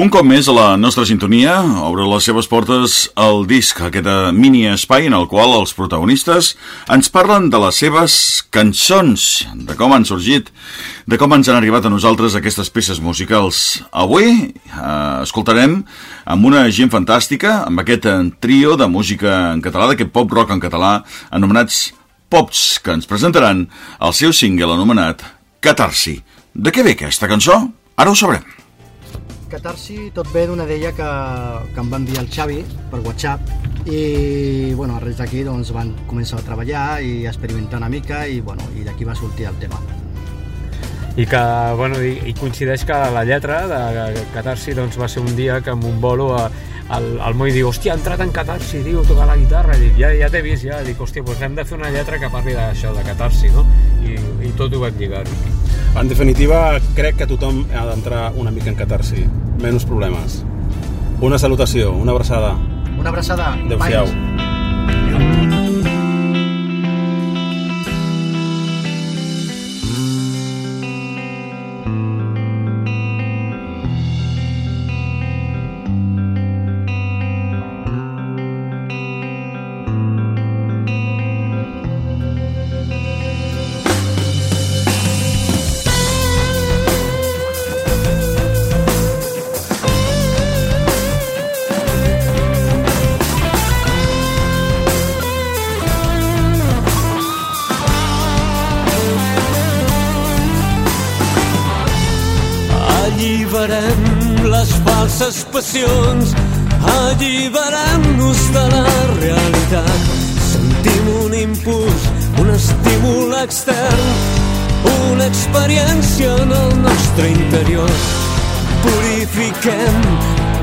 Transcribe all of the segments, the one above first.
Un cop més a la nostra sintonia obre les seves portes el disc, aquest mini espai en el qual els protagonistes ens parlen de les seves cançons, de com han sorgit, de com ens han arribat a nosaltres aquestes peces musicals. Avui eh, escoltarem amb una gent fantàstica, amb aquest trio de música en català, d'aquest pop rock en català, anomenats Pops, que ens presentaran el seu single anomenat Catarsi. De què ve aquesta cançó? Ara ho sabrem. Catarsi tot ve d'una d'ella que, que em va enviar el Xavi per WhatsApp i bueno, a res d'aquí doncs, van començar a treballar i experimentar una mica i, bueno, i d'aquí va sortir el tema. I que, bueno, i, i coincideix que la lletra de Catarsi doncs, va ser un dia que amb un bolo a, al, al Moi diu, hòstia, ha entrat en Catarsi, diu, tocar la guitarra, i dic, ja, ja t'he vist, ja, dic, hòstia, doncs hem de fer una lletra que parli d'això, de Catarsi, no? I, i tot ho vam lligar-ho. En definitiva, crec que tothom ha d'entrar una mica en catarsi. Menys problemes. Una salutació, una abraçada. Una abraçada. Adéu-siau. Alliberem les falses passions, alliberem-nos de la realitat. Sentim un impuls, un estímul extern, una experiència en el nostre interior. Purifiquem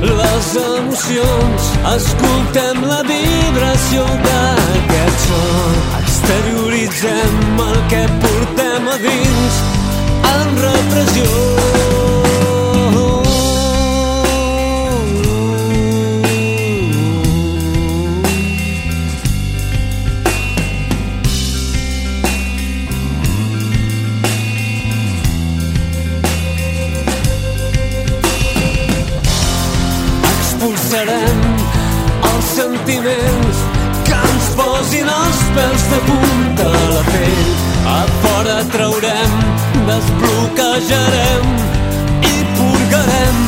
les emocions, escoltem la vibració d'aquest son. Exterioritzem el que portem a dins en repressió. Posin els pèls de punta a la pell. A fora traurem, desbloquejarem i purgarem,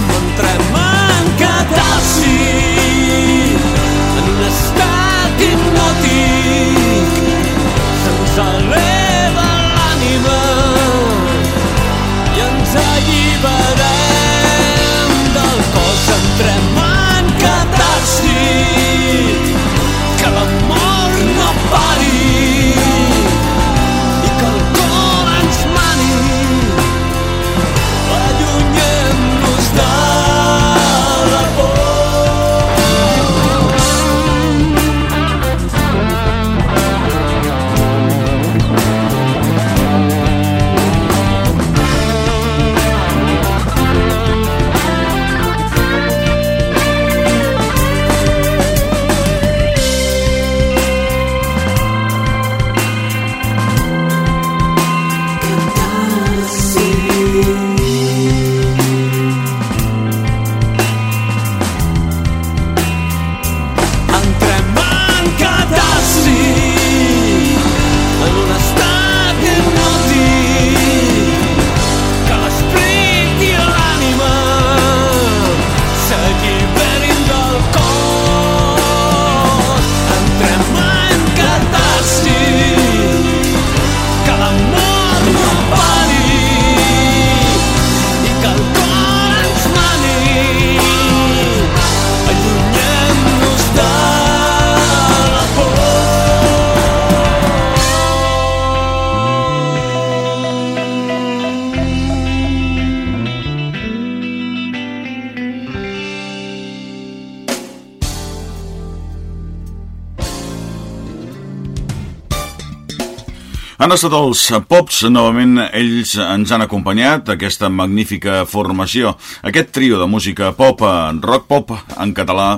Han estat els Pops, novament ells ens han acompanyat, aquesta magnífica formació, aquest trio de música pop, rock pop en català,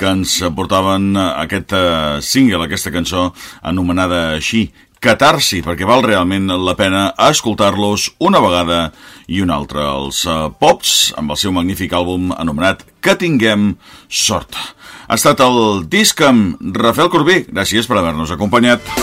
que ens portaven aquest eh, single, aquesta cançó anomenada així, catarsi, perquè val realment la pena escoltar-los una vegada i una altra. Els uh, Pops, amb el seu magnífic àlbum anomenat Que tinguem sort. Ha estat el disc amb Rafael Corbí. Gràcies per haver-nos acompanyat.